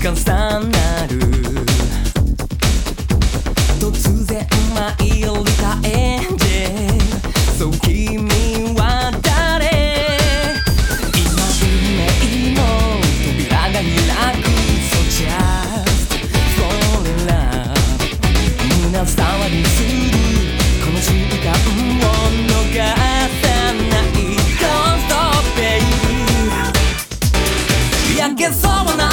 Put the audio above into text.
換算なる突然舞い降りたエンジェルそう君は誰今運命の扉が開く So just fall in love 皆伝わりするこの瞬間を逃さない Don't stop 焼けそうな